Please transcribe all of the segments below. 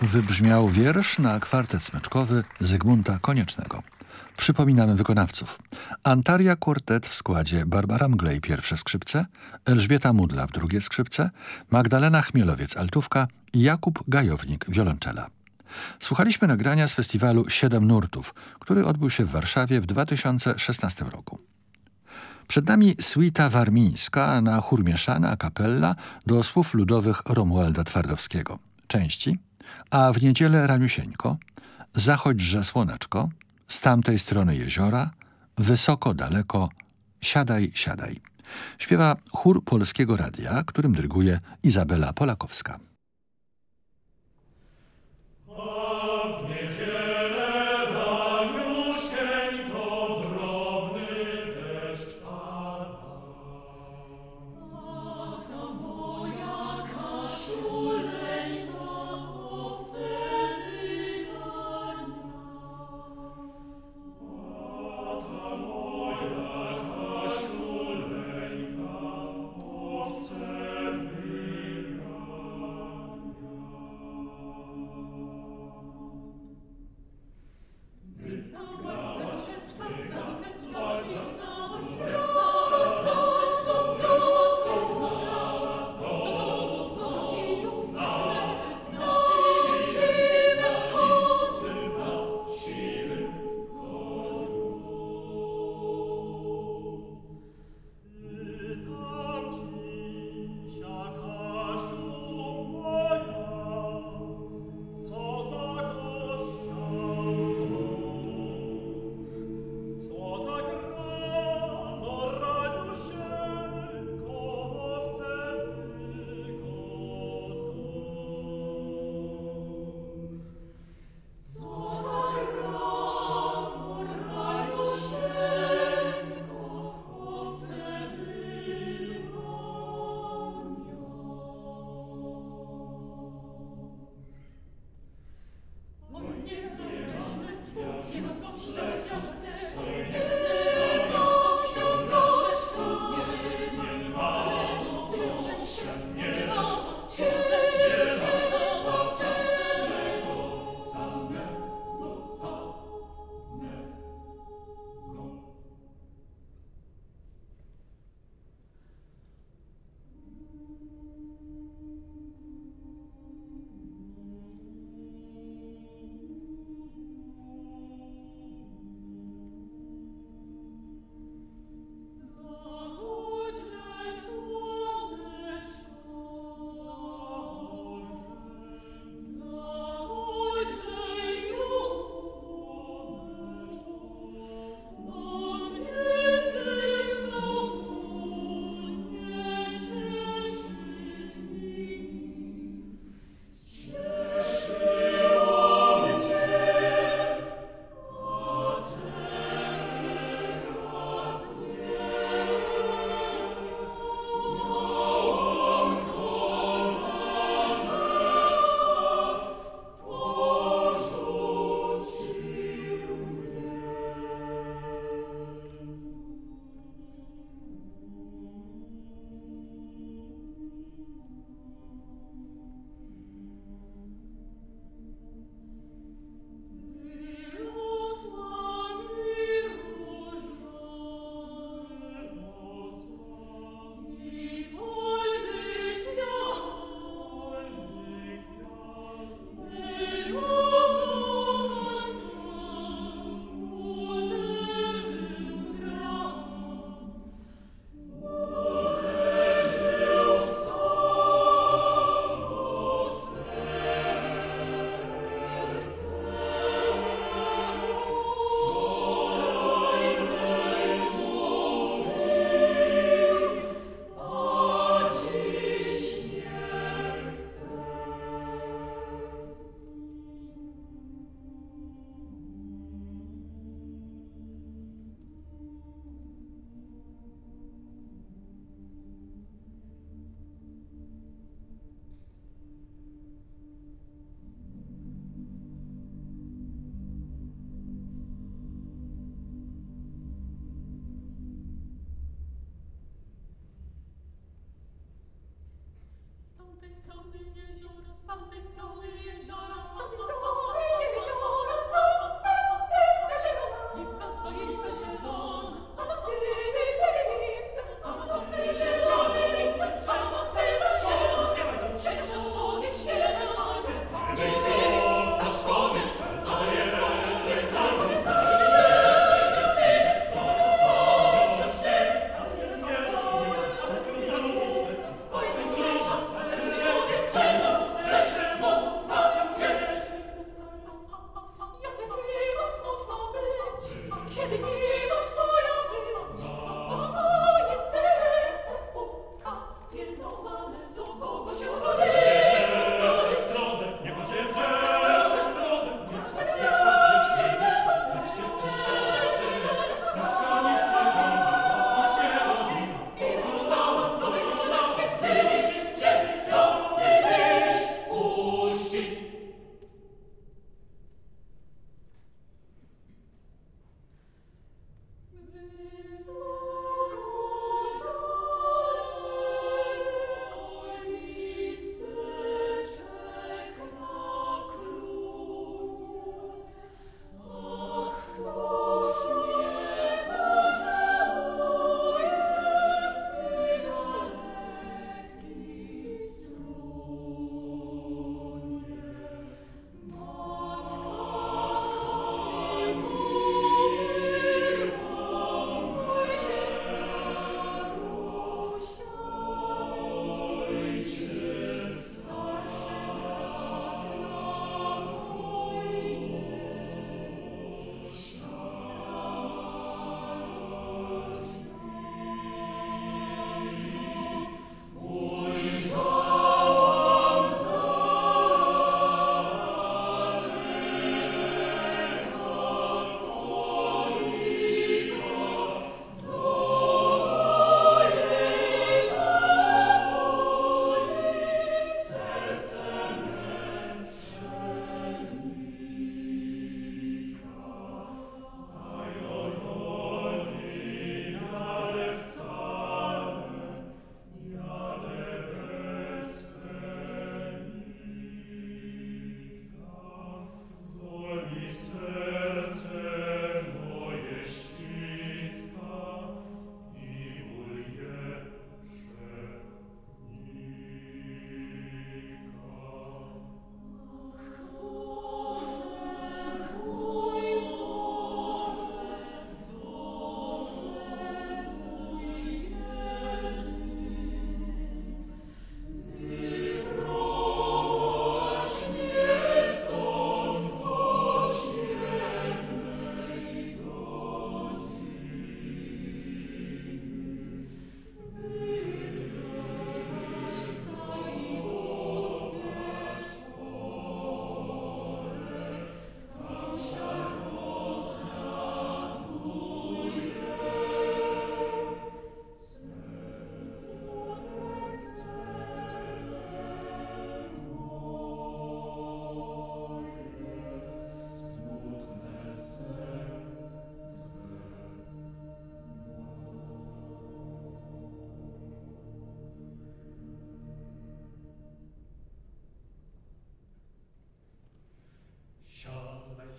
wybrzmiał wiersz na kwartet smyczkowy Zygmunta Koniecznego. Przypominamy wykonawców. Antaria Quartet w składzie Barbara Mglej pierwsze skrzypce, Elżbieta Mudlaw drugie skrzypce, Magdalena Chmielowiec altówka i Jakub Gajownik wiolonczela. Słuchaliśmy nagrania z festiwalu Siedem Nurtów, który odbył się w Warszawie w 2016 roku. Przed nami suita warmińska na chór mieszany a do słów ludowych Romualda Twardowskiego. Części a w niedzielę raniusieńko, zachodźże słoneczko, z tamtej strony jeziora, wysoko, daleko, siadaj, siadaj. Śpiewa chór Polskiego Radia, którym dyryguje Izabela Polakowska. des milliers ça. Kiedy nie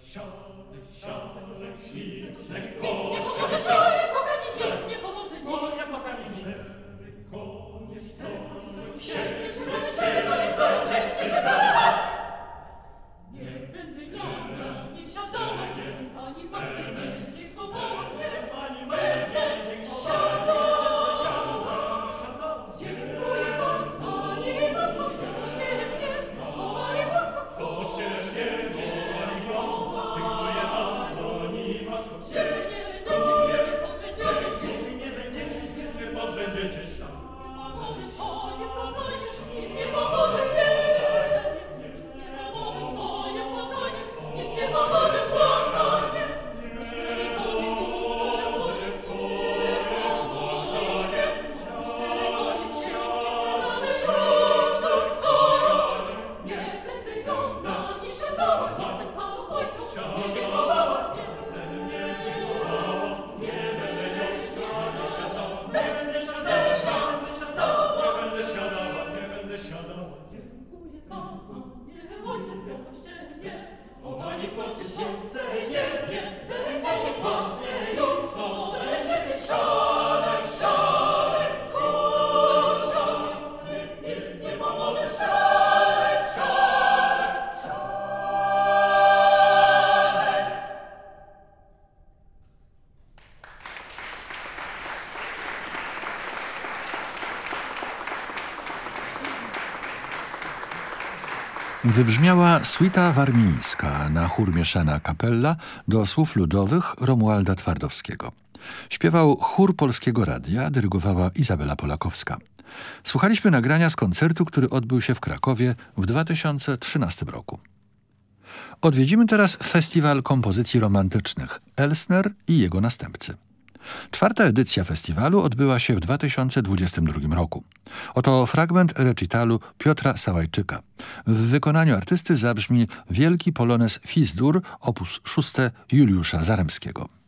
show. Wybrzmiała suita warmińska na chór mieszana kapella do słów ludowych Romualda Twardowskiego. Śpiewał chór Polskiego Radia, dyrygowała Izabela Polakowska. Słuchaliśmy nagrania z koncertu, który odbył się w Krakowie w 2013 roku. Odwiedzimy teraz Festiwal Kompozycji Romantycznych Elsner i jego następcy. Czwarta edycja festiwalu odbyła się w 2022 roku. Oto fragment recitalu Piotra Sałajczyka. W wykonaniu artysty zabrzmi Wielki Polones Fizdur op. 6 Juliusza Zaremskiego.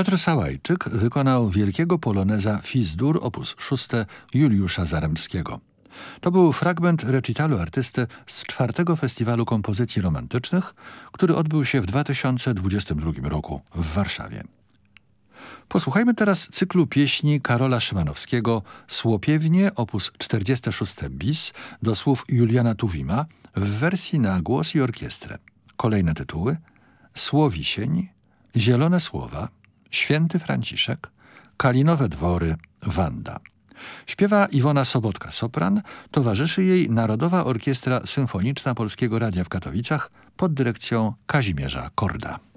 Piotr Sałajczyk wykonał wielkiego poloneza Fizdur op. 6 Juliusza Zaremskiego. To był fragment recitalu artysty z czwartego Festiwalu Kompozycji Romantycznych, który odbył się w 2022 roku w Warszawie. Posłuchajmy teraz cyklu pieśni Karola Szymanowskiego Słopiewnie op. 46 bis do słów Juliana Tuwima w wersji na głos i orkiestrę. Kolejne tytuły Słowisień, Zielone Słowa, Święty Franciszek, Kalinowe Dwory, Wanda. Śpiewa Iwona Sobotka-Sopran, towarzyszy jej Narodowa Orkiestra Symfoniczna Polskiego Radia w Katowicach pod dyrekcją Kazimierza Korda.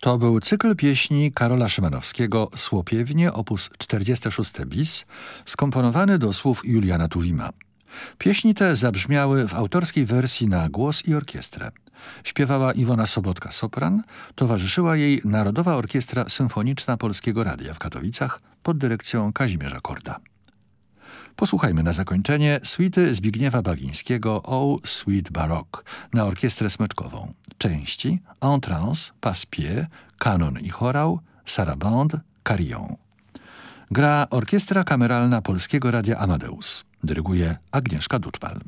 To był cykl pieśni Karola Szymanowskiego Słopiewnie op. 46 bis, skomponowany do słów Juliana Tuwima. Pieśni te zabrzmiały w autorskiej wersji na głos i orkiestrę. Śpiewała Iwona Sobotka-Sopran, towarzyszyła jej Narodowa Orkiestra Symfoniczna Polskiego Radia w Katowicach pod dyrekcją Kazimierza Korda. Posłuchajmy na zakończenie suity Zbigniewa Bagińskiego O Sweet Baroque na orkiestrę smyczkową. Części Entrance, Passe-Pied, Kanon i chorał, Sarabande, Carillon. Gra Orkiestra Kameralna Polskiego Radia Amadeus. Dyryguje Agnieszka Duczpal.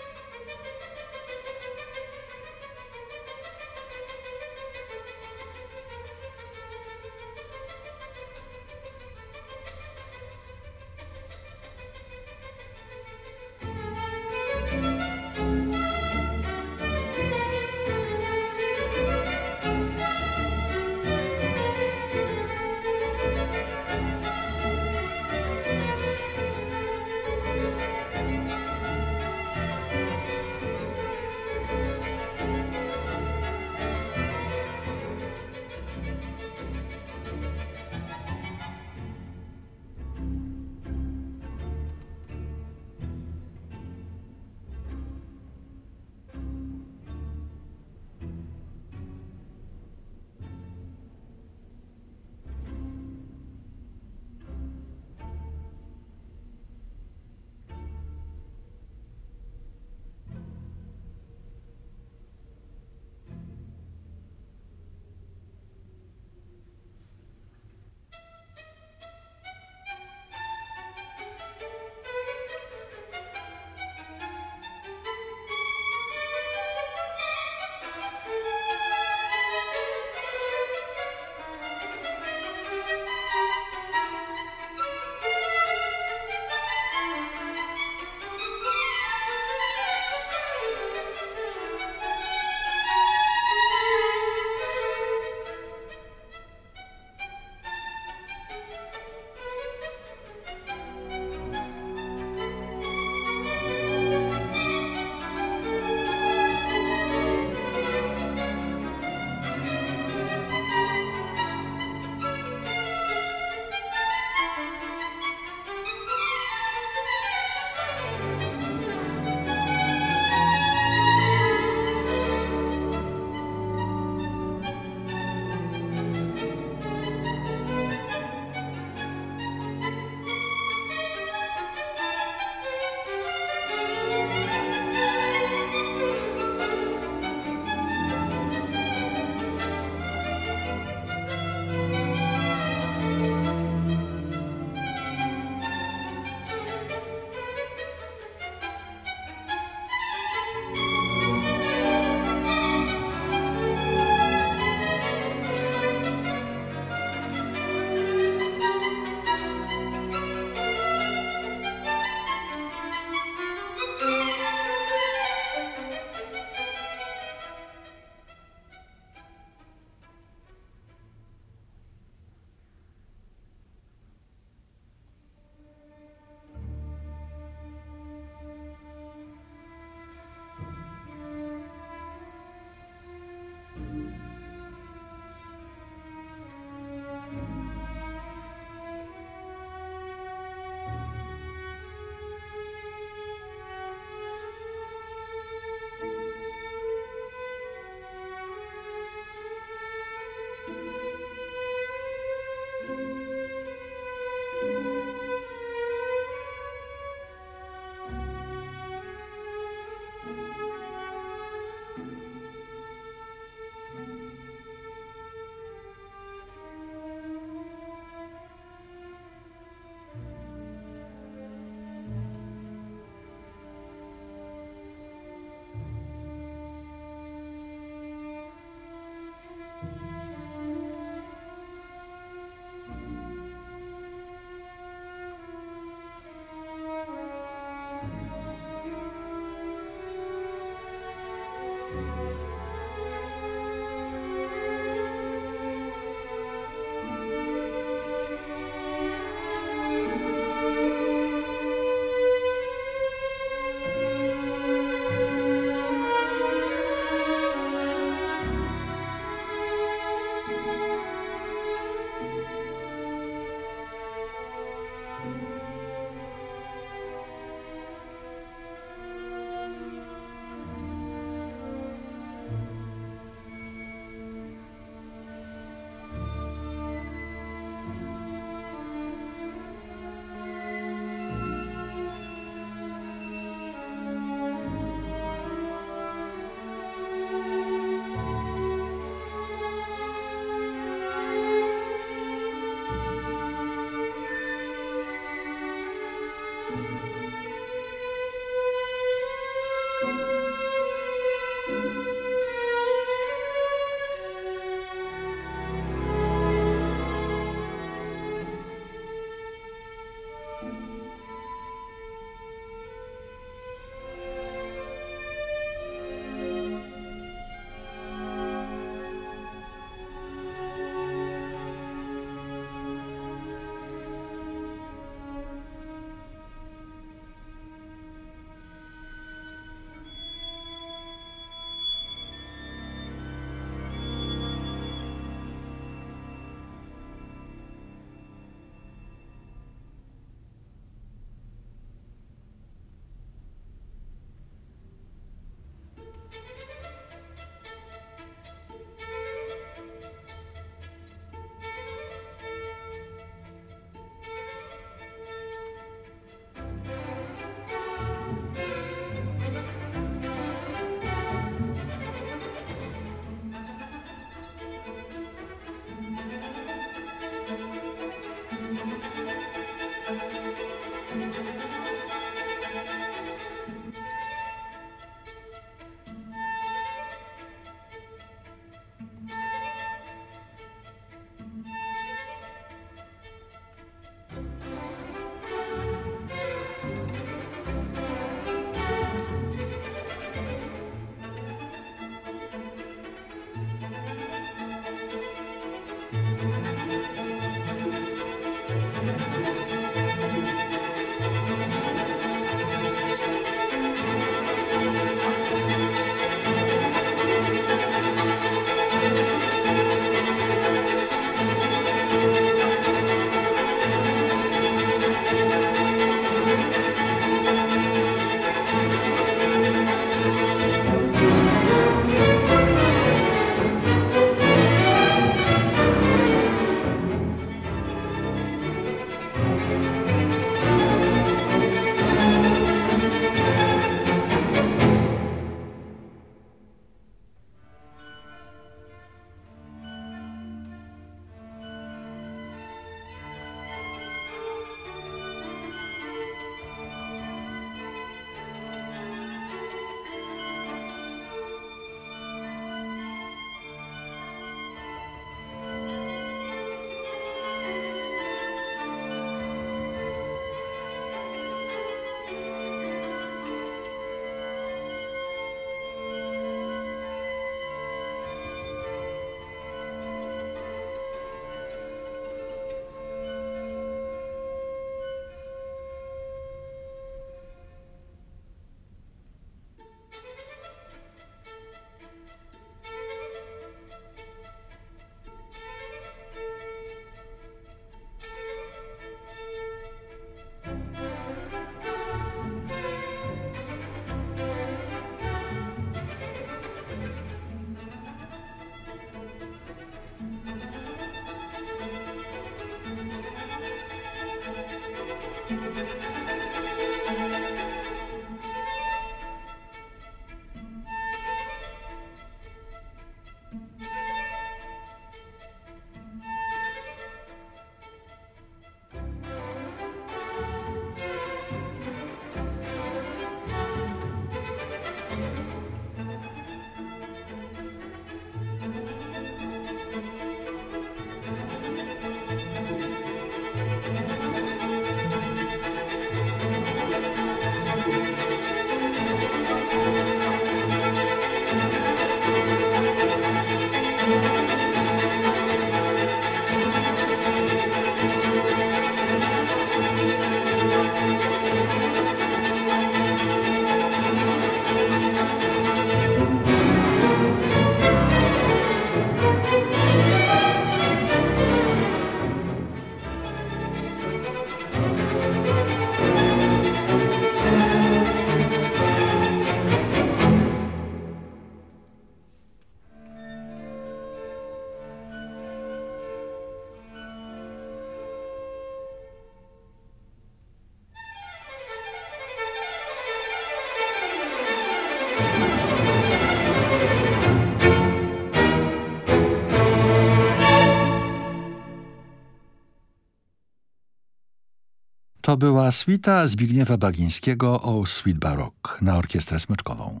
Była suita Zbigniewa Bagińskiego o Sweet Baroque na orkiestrę smyczkową.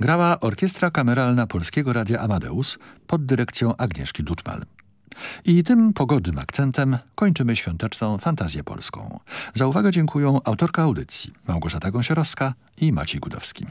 Grała Orkiestra Kameralna Polskiego Radia Amadeus pod dyrekcją Agnieszki Duczmal. I tym pogodnym akcentem kończymy świąteczną fantazję polską. Za uwagę dziękuję autorka audycji Małgorzata Gąsiorowska i Maciej Gudowski.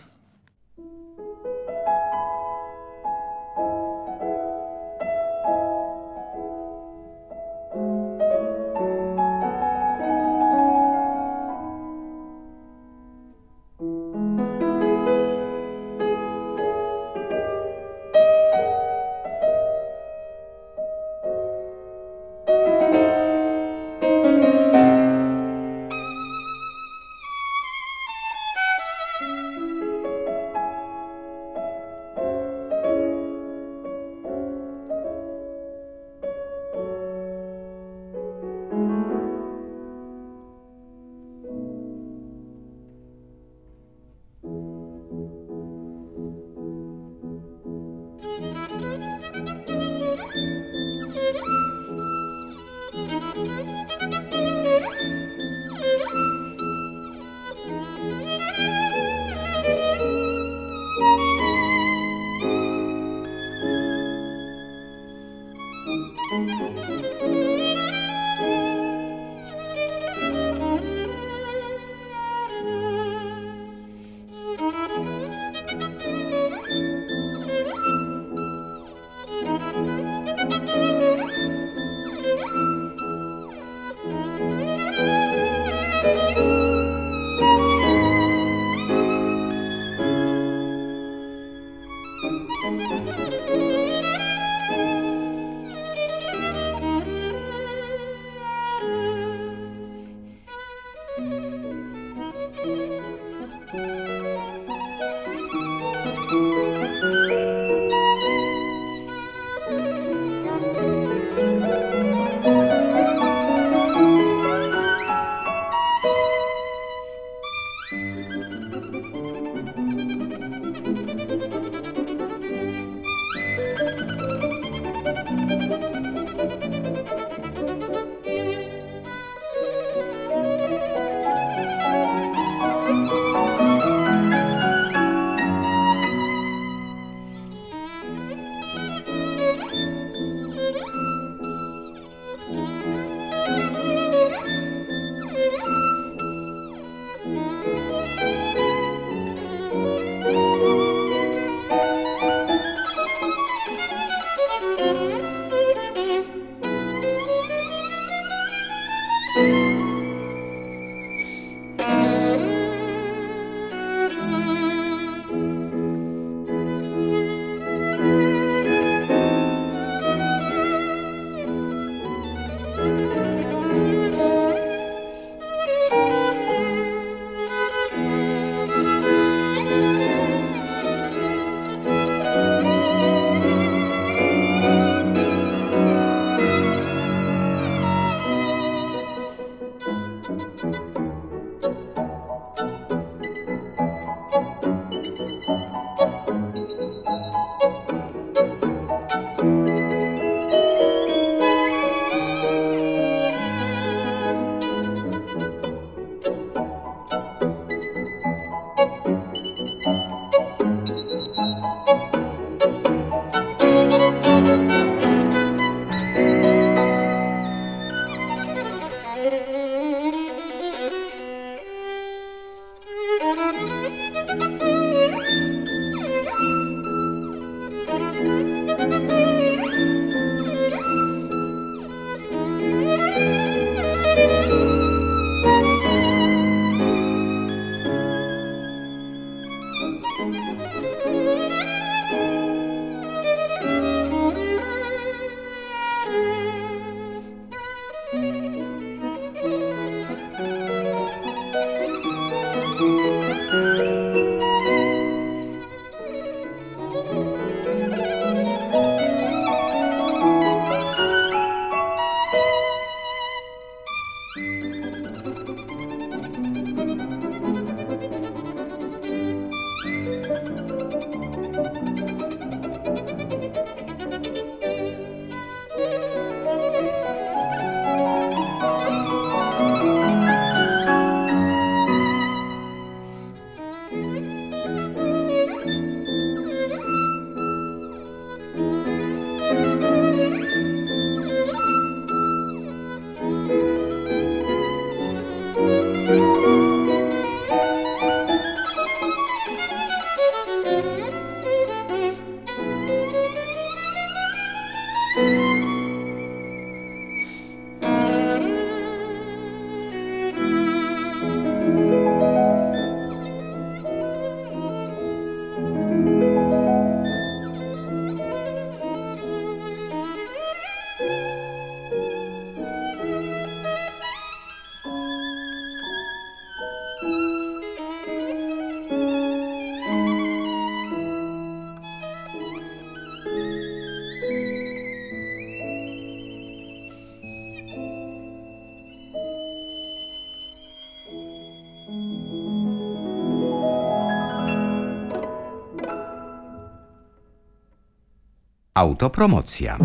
Autopromocja.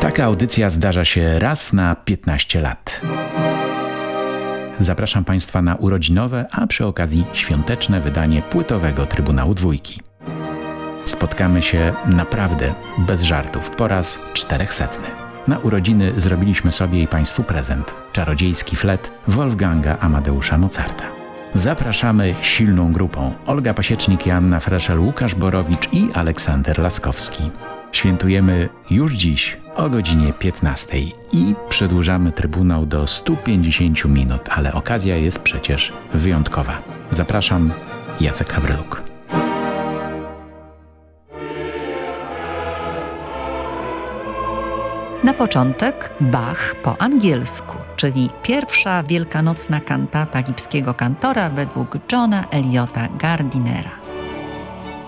Taka audycja zdarza się raz na 15 lat. Zapraszam Państwa na urodzinowe, a przy okazji świąteczne wydanie płytowego Trybunału Dwójki. Spotkamy się naprawdę bez żartów po raz czterechsetny. Na urodziny zrobiliśmy sobie i Państwu prezent czarodziejski flet Wolfganga Amadeusza Mozarta. Zapraszamy silną grupą Olga Pasiecznik, Joanna Freszel, Łukasz Borowicz i Aleksander Laskowski. Świętujemy już dziś o godzinie 15 i przedłużamy Trybunał do 150 minut, ale okazja jest przecież wyjątkowa. Zapraszam, Jacek Hawryluk. Na początek Bach po angielsku, czyli pierwsza wielkanocna kantata lipskiego kantora według Johna Eliota Gardinera.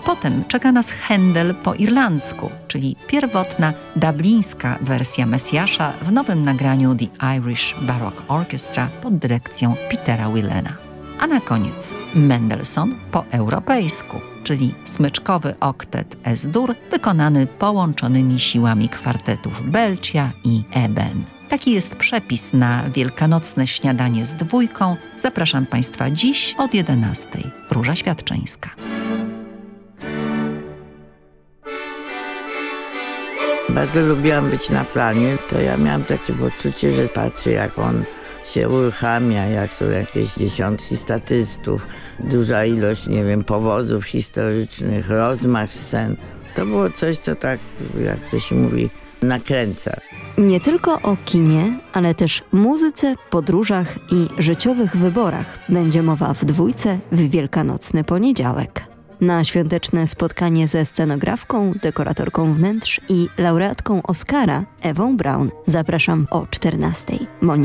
Potem czeka nas Händel po irlandzku, czyli pierwotna dublińska wersja Mesjasza w nowym nagraniu The Irish Baroque Orchestra pod dyrekcją Petera Willena. A na koniec Mendelssohn po europejsku, czyli smyczkowy oktet S-dur wykonany połączonymi siłami kwartetów Belcia i Eben. Taki jest przepis na wielkanocne śniadanie z dwójką. Zapraszam Państwa dziś od 11. Róża Świadczyńska. Bardzo lubiłam być na planie, to ja miałam takie poczucie, że patrzę jak on się uruchamia, jak są jakieś dziesiątki statystów, duża ilość, nie wiem, powozów historycznych, rozmach scen. To było coś, co tak, jak to się mówi, nakręca. Nie tylko o kinie, ale też muzyce, podróżach i życiowych wyborach będzie mowa w dwójce w Wielkanocny poniedziałek. Na świąteczne spotkanie ze scenografką, dekoratorką wnętrz i laureatką Oscara Ewą Braun zapraszam o 14. Monika